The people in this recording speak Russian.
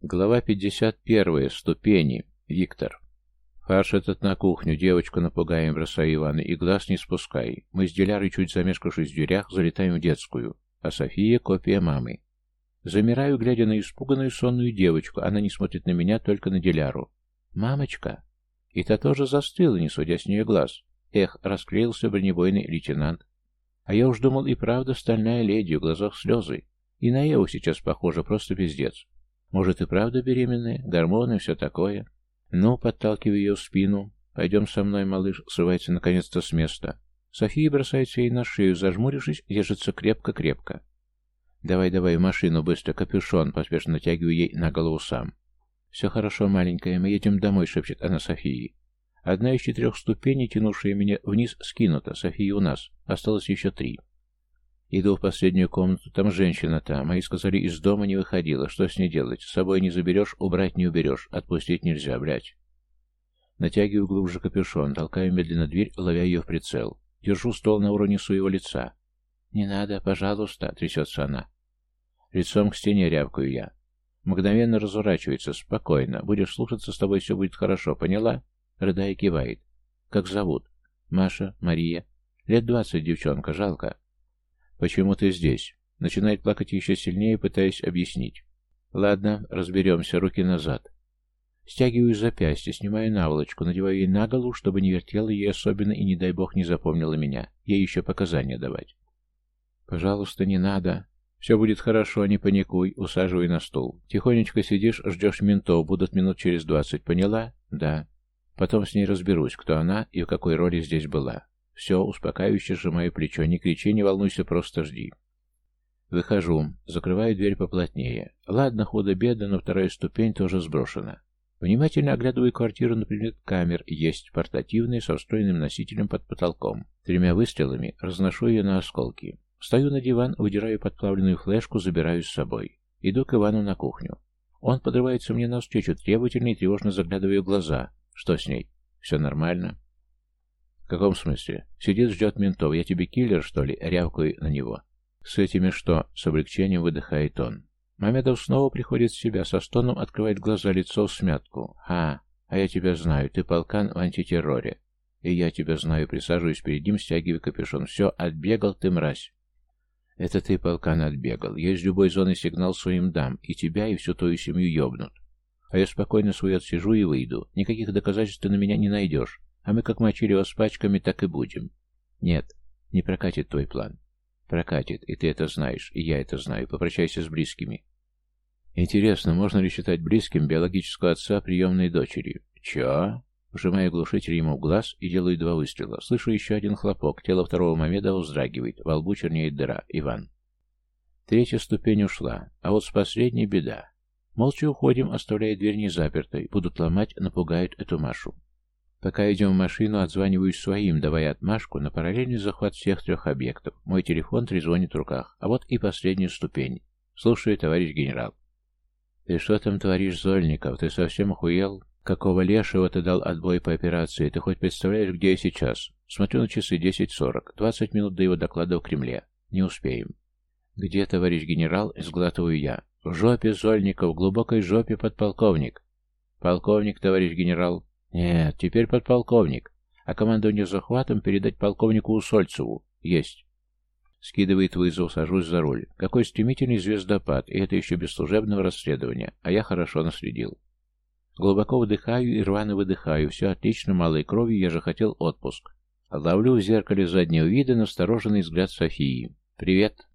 Глава 51. Ступени. Виктор. Фарш этот на кухню, девочку напугаем, бросай Ивана, и глаз не спускай. Мы с Дилярой, чуть замешкавшись в дверях, залетаем в детскую, а София — копия мамы. Замираю, глядя на испуганную сонную девочку, она не смотрит на меня, только на Диляру. «Мамочка!» И та тоже застыла, не сводя с нее глаз. Эх, расклеился бронебойный лейтенант. А я уж думал, и правда стальная леди, в глазах слезы. И на Еву сейчас похоже, просто пиздец. Может и правда беременная? Гормоны, все такое. Ну, подталкиваю ее в спину. Пойдем со мной, малыш, срывается наконец-то с места. София бросается ей на шею, зажмурившись, держится крепко-крепко. «Давай, давай, в машину, быстро, капюшон!» Поспешно натягиваю ей на голову сам. «Все хорошо, маленькая, мы едем домой», — шепчет она Софии. Одна из четырех ступеней, тянувшая меня вниз, скинута. София у нас. Осталось еще три. Иду в последнюю комнату, там женщина та. Мои сказали, из дома не выходила. Что с ней делать? С собой не заберешь, убрать не уберешь. Отпустить нельзя, блядь. Натягиваю глубже капюшон, толкаю медленно дверь, ловя ее в прицел. Держу стол на уровне своего лица. «Не надо, пожалуйста», — трясется она. Лицом к стене рявкаю я. Мгновенно разворачивается. Спокойно. Будешь слушаться, с тобой все будет хорошо, поняла? Рыдая кивает. Как зовут? Маша, Мария. Лет двадцать девчонка, жалко. «Почему ты здесь?» Начинает плакать еще сильнее, пытаясь объяснить. «Ладно, разберемся, руки назад». Стягиваю запястье, снимаю наволочку, надеваю ей на голову, чтобы не вертела ей особенно и, не дай бог, не запомнила меня. Ей еще показания давать. «Пожалуйста, не надо. Все будет хорошо, не паникуй. Усаживай на стул. Тихонечко сидишь, ждешь ментов, будут минут через двадцать. Поняла? Да. Потом с ней разберусь, кто она и в какой роли здесь была. Все, успокаивающе сжимаю плечо. Не кричи, не волнуйся, просто жди. Выхожу, закрываю дверь поплотнее. Ладно, худо-бедно, но вторая ступень тоже сброшена. Внимательно оглядываю квартиру на предмет камер. Есть портативная со встроенным носителем под потолком. Тремя выстрелами разношу ее на осколки. Стою на диван, выдираю подплавленную флешку, забираю с собой. Иду к Ивану на кухню. Он подрывается мне навстречу, требовательно и тревожно заглядываю в глаза. Что с ней? Все нормально? «В каком смысле? Сидит, ждет ментов. Я тебе киллер, что ли?» Рявкаю на него. «С этими что?» С облегчением выдыхает он. Мамедов снова приходит в себя, со стоном открывает глаза, лицо в смятку. «А, а я тебя знаю, ты полкан в антитерроре. И я тебя знаю, присаживаюсь перед ним, стягивая капюшон. Все, отбегал ты, мразь». «Это ты, полкан, отбегал. Я из любой зоны сигнал своим дам, и тебя, и всю твою семью ёбнут. А я спокойно свой отсижу и выйду. Никаких доказательств ты на меня не найдешь. А мы как мочили вас пачками, так и будем. Нет, не прокатит твой план. Прокатит, и ты это знаешь, и я это знаю. Попрощайся с близкими. Интересно, можно ли считать близким биологического отца приемной дочери? Чё? Вжимаю глушитель ему в глаз и делаю два выстрела. Слышу еще один хлопок. Тело второго Мамедова вздрагивает. Во лбу чернеет дыра. Иван. Третья ступень ушла. А вот с последней беда. Молча уходим, оставляя дверь незапертой. Будут ломать, напугают эту Машу. Пока идем в машину, отзваниваюсь своим, давая отмашку на параллельный захват всех трех объектов. Мой телефон трезвонит в руках. А вот и последняя ступень. Слушаю, товарищ генерал. Ты что там творишь, Зольников? Ты совсем охуел? Какого лешего ты дал отбой по операции? Ты хоть представляешь, где я сейчас? Смотрю на часы 10.40. 20 минут до его доклада в Кремле. Не успеем. Где, товарищ генерал? Сглатываю я. В жопе, Зольников, в глубокой жопе подполковник. Полковник, товарищ генерал. Нет, теперь подполковник. А командование захватом передать полковнику Усольцеву. Есть. Скидывает вызов, сажусь за руль. Какой стремительный звездопад, и это еще без служебного расследования, а я хорошо наследил. Глубоко вдыхаю и рвано выдыхаю. Все отлично, малой кровью, я же хотел отпуск. Ловлю в зеркале заднего вида настороженный взгляд Софии. «Привет!»